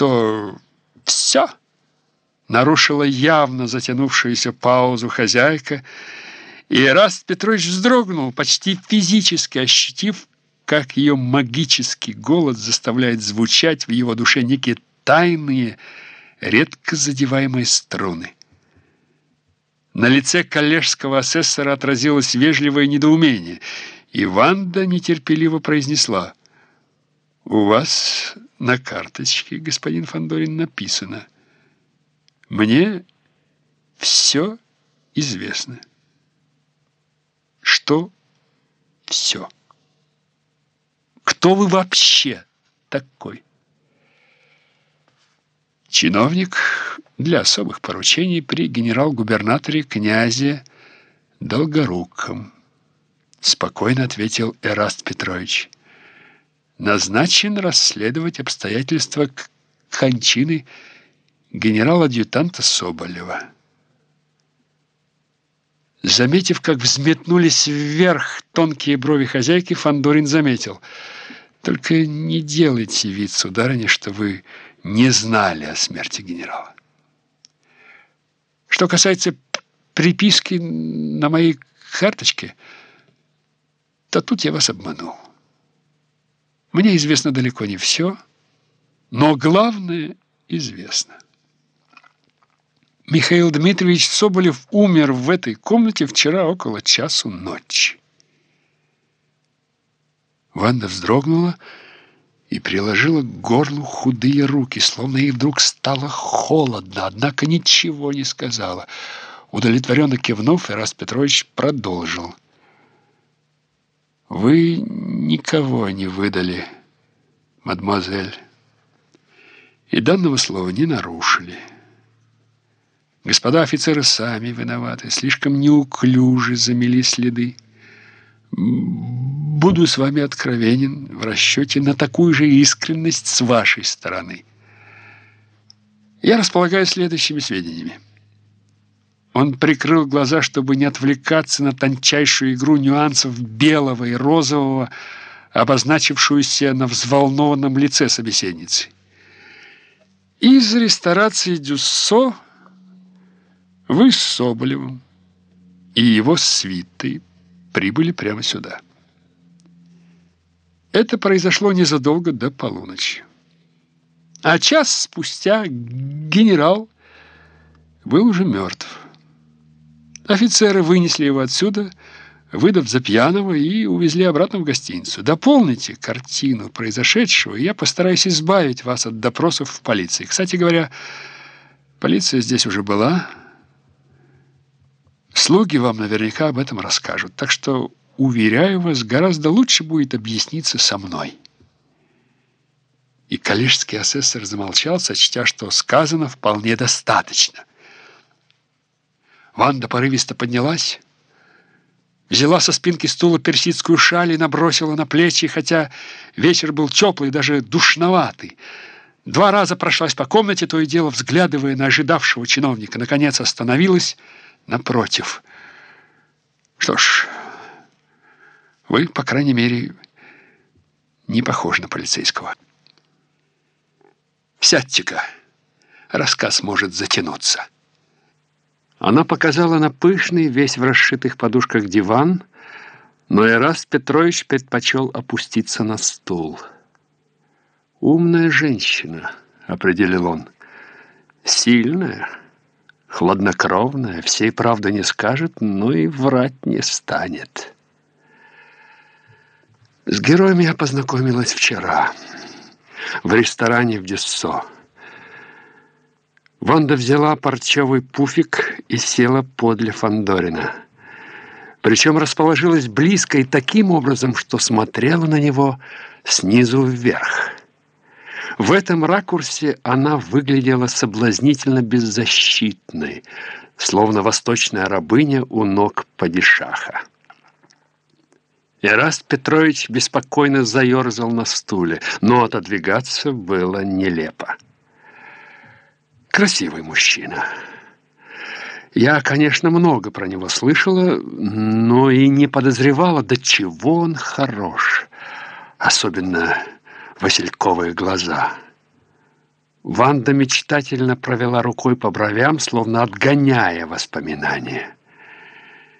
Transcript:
Что все? Нарушила явно затянувшуюся паузу хозяйка, и Раст Петрович вздрогнул, почти физически ощутив, как ее магический голос заставляет звучать в его душе некие тайные, редко задеваемые струны. На лице коллежского асессора отразилось вежливое недоумение, и Ванда нетерпеливо произнесла «У вас на карточке, господин Фандорин, написано «Мне все известно». Что все? Кто вы вообще такой? Чиновник для особых поручений при генерал-губернаторе князе Долгоруком. Спокойно ответил Эраст Петрович. Назначен расследовать обстоятельства кончины генерал-адъютанта Соболева. Заметив, как взметнулись вверх тонкие брови хозяйки, Фандорин заметил. «Только не делайте вид, сударыня, что вы не знали о смерти генерала. Что касается приписки на моей карточке, то тут я вас обманул. Мне известно далеко не все, но главное известно. Михаил Дмитриевич Соболев умер в этой комнате вчера около часу ночи. Ванда вздрогнула и приложила к горлу худые руки, словно ей вдруг стало холодно, однако ничего не сказала. Удовлетворенно кивнув, Ираст Петрович продолжил. «Вы никого не выдали, мадемуазель, и данного слова не нарушили». Господа офицеры сами виноваты, слишком неуклюже замели следы. Буду с вами откровенен в расчете на такую же искренность с вашей стороны. Я располагаю следующими сведениями. Он прикрыл глаза, чтобы не отвлекаться на тончайшую игру нюансов белого и розового, обозначившуюся на взволнованном лице собеседницы. Из ресторации «Дюссо» Вы с Соболевым и его свитой прибыли прямо сюда. Это произошло незадолго до полуночи. А час спустя генерал был уже мертв. Офицеры вынесли его отсюда, выдав за пьяного, и увезли обратно в гостиницу. Дополните картину произошедшего, и я постараюсь избавить вас от допросов в полиции. Кстати говоря, полиция здесь уже была, Слуги вам наверняка об этом расскажут, так что, уверяю вас, гораздо лучше будет объясниться со мной». И коллежский асессор замолчал, сочтя, что сказано вполне достаточно. Ванда порывисто поднялась, взяла со спинки стула персидскую шаль и набросила на плечи, хотя вечер был теплый, даже душноватый. Два раза прошлась по комнате, то и дело взглядывая на ожидавшего чиновника. Наконец остановилась, напротив. Что ж, вы, по крайней мере, не похожи на полицейского. Сядьте-ка, рассказ может затянуться. Она показала на пышный, весь в расшитых подушках диван, но Эраст Петрович предпочел опуститься на стул. «Умная женщина», — определил он, — «сильная» хладнокровная, всей правды не скажет, но и врать не станет. С героем я познакомилась вчера в ресторане в Дессо. Ванда взяла парчевый пуфик и села подле Фандорина. Причем расположилась близко и таким образом, что смотрела на него снизу вверх. В этом ракурсе она выглядела соблазнительно беззащитной, словно восточная рабыня у ног падишаха. Ираст Петрович беспокойно заерзал на стуле, но отодвигаться было нелепо. Красивый мужчина. Я, конечно, много про него слышала, но и не подозревала, до чего он хорош. Особенно васильковые глаза. Ванда мечтательно провела рукой по бровям, словно отгоняя воспоминания.